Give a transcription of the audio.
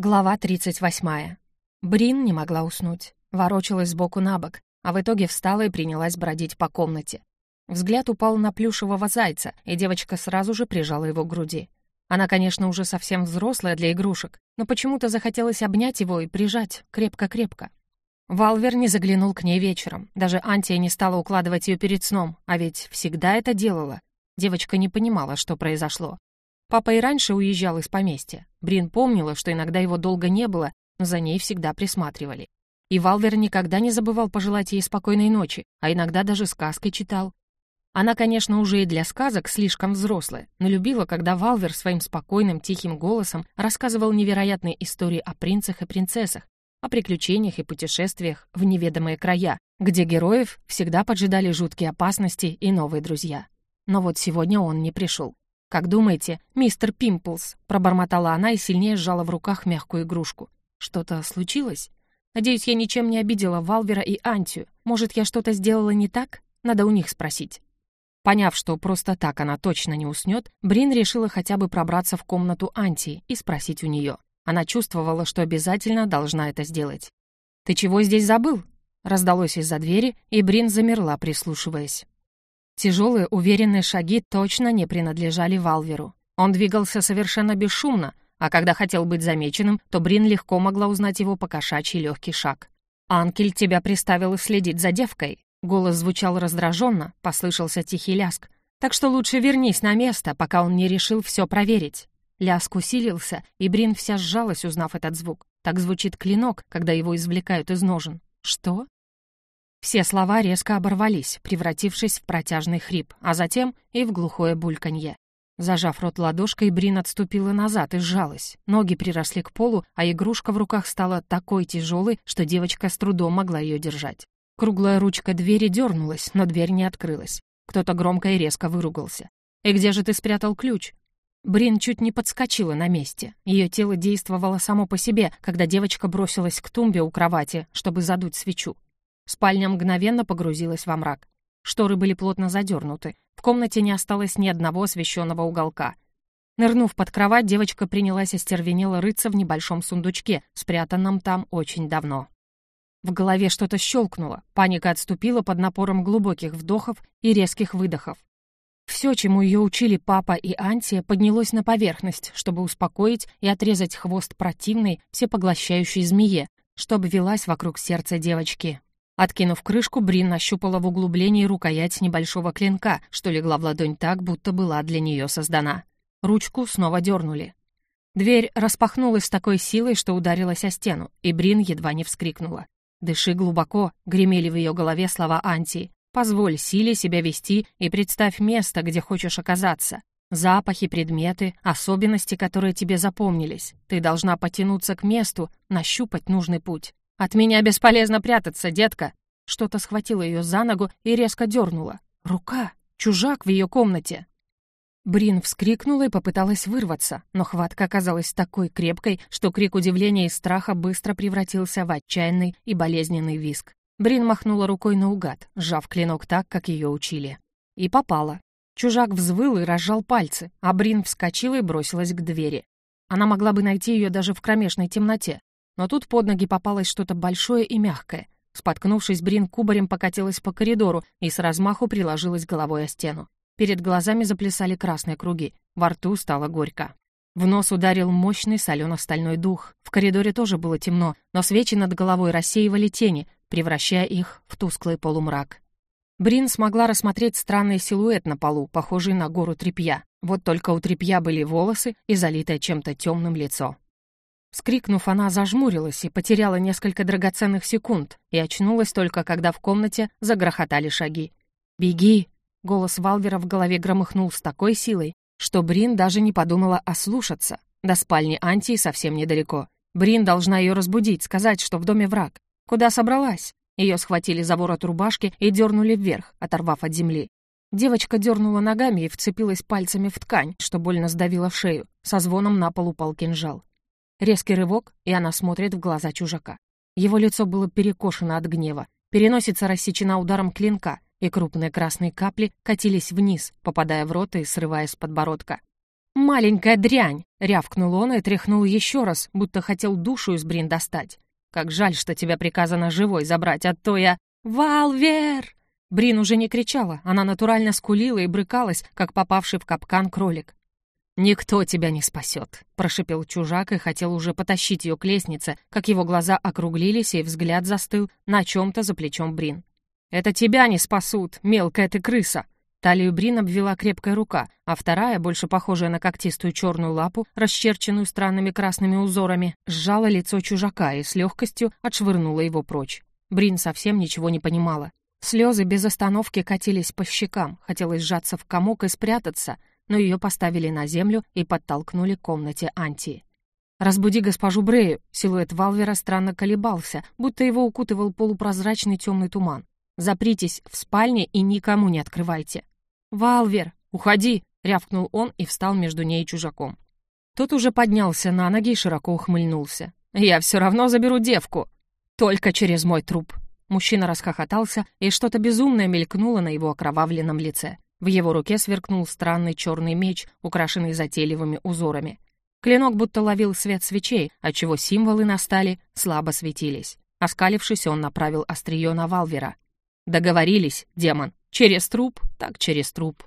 Глава 38. Брин не могла уснуть. Ворочалась сбоку на бок, а в итоге встала и принялась бродить по комнате. Взгляд упал на плюшевого зайца, и девочка сразу же прижала его к груди. Она, конечно, уже совсем взрослая для игрушек, но почему-то захотелось обнять его и прижать крепко-крепко. Валвер не заглянул к ней вечером. Даже Антия не стала укладывать ее перед сном, а ведь всегда это делала. Девочка не понимала, что произошло. Папа и раньше уезжал из поместья. Брин помнила, что иногда его долго не было, но за ней всегда присматривали. И Валвер никогда не забывал пожелать ей спокойной ночи, а иногда даже сказкой читал. Она, конечно, уже и для сказок слишком взрослая, но любила, когда Валвер своим спокойным, тихим голосом рассказывал невероятные истории о принцах и принцессах, о приключениях и путешествиях в неведомые края, где героев всегда поджидали жуткие опасности и новые друзья. Но вот сегодня он не пришел. «Как думаете, мистер Пимплс?» — пробормотала она и сильнее сжала в руках мягкую игрушку. «Что-то случилось? Надеюсь, я ничем не обидела Валвера и Антию. Может, я что-то сделала не так? Надо у них спросить». Поняв, что просто так она точно не уснет, Брин решила хотя бы пробраться в комнату Антии и спросить у нее. Она чувствовала, что обязательно должна это сделать. «Ты чего здесь забыл?» Раздалось из-за двери, и Брин замерла, прислушиваясь. Тяжелые, уверенные шаги точно не принадлежали Валверу. Он двигался совершенно бесшумно, а когда хотел быть замеченным, то Брин легко могла узнать его по кошачий легкий шаг. «Анкель тебя приставил следить за девкой». Голос звучал раздраженно, послышался тихий ляск. «Так что лучше вернись на место, пока он не решил все проверить». Ляск усилился, и Брин вся сжалась, узнав этот звук. Так звучит клинок, когда его извлекают из ножен. «Что?» Все слова резко оборвались, превратившись в протяжный хрип, а затем и в глухое бульканье. Зажав рот ладошкой, Брин отступила назад и сжалась. Ноги приросли к полу, а игрушка в руках стала такой тяжелой, что девочка с трудом могла ее держать. Круглая ручка двери дернулась, но дверь не открылась. Кто-то громко и резко выругался. «И где же ты спрятал ключ?» Брин чуть не подскочила на месте. Ее тело действовало само по себе, когда девочка бросилась к тумбе у кровати, чтобы задуть свечу. Спальня мгновенно погрузилась во мрак. Шторы были плотно задернуты. В комнате не осталось ни одного освещенного уголка. Нырнув под кровать, девочка принялась остервенело рыться в небольшом сундучке, спрятанном там очень давно. В голове что-то щелкнуло, паника отступила под напором глубоких вдохов и резких выдохов. Все, чему ее учили папа и Антия, поднялось на поверхность, чтобы успокоить и отрезать хвост противной, всепоглощающей змее, чтобы велась вокруг сердца девочки. Откинув крышку, Брин нащупала в углублении рукоять небольшого клинка, что легла в ладонь так, будто была для нее создана. Ручку снова дернули. Дверь распахнулась с такой силой, что ударилась о стену, и Брин едва не вскрикнула. «Дыши глубоко», — гремели в ее голове слова Анти. «Позволь силе себя вести и представь место, где хочешь оказаться. Запахи, предметы, особенности, которые тебе запомнились. Ты должна потянуться к месту, нащупать нужный путь. «От меня бесполезно прятаться, детка!» Что-то схватило ее за ногу и резко дернуло. «Рука! Чужак в ее комнате!» Брин вскрикнула и попыталась вырваться, но хватка оказалась такой крепкой, что крик удивления и страха быстро превратился в отчаянный и болезненный виск. Брин махнула рукой наугад, сжав клинок так, как ее учили. И попала. Чужак взвыл и разжал пальцы, а Брин вскочила и бросилась к двери. Она могла бы найти ее даже в кромешной темноте, но тут под ноги попалось что-то большое и мягкое. Споткнувшись, Брин кубарем покатилась по коридору и с размаху приложилась головой о стену. Перед глазами заплясали красные круги, во рту стало горько. В нос ударил мощный солено-стальной дух. В коридоре тоже было темно, но свечи над головой рассеивали тени, превращая их в тусклый полумрак. Брин смогла рассмотреть странный силуэт на полу, похожий на гору тряпья. Вот только у тряпья были волосы и залитое чем-то темным лицо. Скрикнув, она зажмурилась и потеряла несколько драгоценных секунд и очнулась только, когда в комнате загрохотали шаги. «Беги!» — голос Валвера в голове громыхнул с такой силой, что Брин даже не подумала ослушаться. До спальни Антии совсем недалеко. Брин должна ее разбудить, сказать, что в доме враг. Куда собралась? Ее схватили за ворот рубашки и дернули вверх, оторвав от земли. Девочка дернула ногами и вцепилась пальцами в ткань, что больно сдавило в шею. Со звоном на пол упал кинжал. Резкий рывок, и она смотрит в глаза чужака. Его лицо было перекошено от гнева, переносица рассечена ударом клинка, и крупные красные капли катились вниз, попадая в рот и срывая с подбородка. «Маленькая дрянь!» — рявкнул он и тряхнул еще раз, будто хотел душу из Брин достать. «Как жаль, что тебя приказано живой забрать, а то я...» «Валвер!» Брин уже не кричала, она натурально скулила и брыкалась, как попавший в капкан кролик. «Никто тебя не спасет», — прошипел чужак и хотел уже потащить ее к лестнице, как его глаза округлились и взгляд застыл на чем-то за плечом Брин. «Это тебя не спасут, мелкая ты крыса!» Талию Брин обвела крепкая рука, а вторая, больше похожая на когтистую черную лапу, расчерченную странными красными узорами, сжала лицо чужака и с легкостью отшвырнула его прочь. Брин совсем ничего не понимала. Слезы без остановки катились по щекам, хотелось сжаться в комок и спрятаться, но ее поставили на землю и подтолкнули к комнате Антии. «Разбуди госпожу Брею!» Силуэт Валвера странно колебался, будто его укутывал полупрозрачный темный туман. «Запритесь в спальне и никому не открывайте!» «Валвер, уходи!» — рявкнул он и встал между ней и чужаком. Тот уже поднялся на ноги и широко ухмыльнулся. «Я все равно заберу девку! Только через мой труп!» Мужчина расхохотался, и что-то безумное мелькнуло на его окровавленном лице. В его руке сверкнул странный черный меч, украшенный затейливыми узорами. Клинок будто ловил свет свечей, отчего символы на стали слабо светились. Оскалившись, он направил острие на Валвера. «Договорились, демон. Через труп, так через труп».